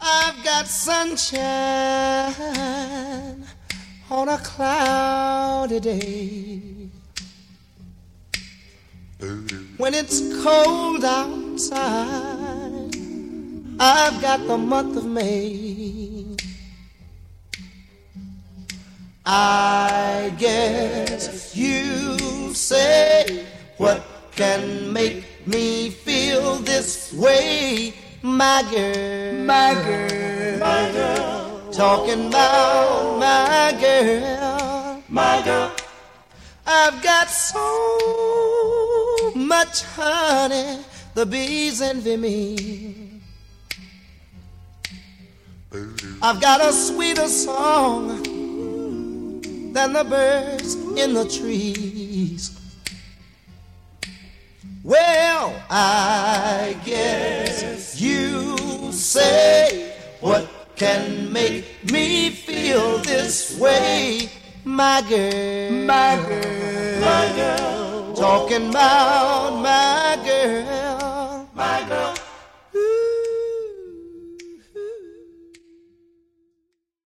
I've got sunshine on a cloudy day. When it's cold outside, I've got the month of May. I guess you say what can make me feel this way, my girl, my girl, my girl. Talking about my girl, my girl. I've got so much honey, the bees envy me. I've got a sweeter song than the birds in the trees. Well, I guess you say what can make me feel this way, my girl, my girl, my girl, talking about my.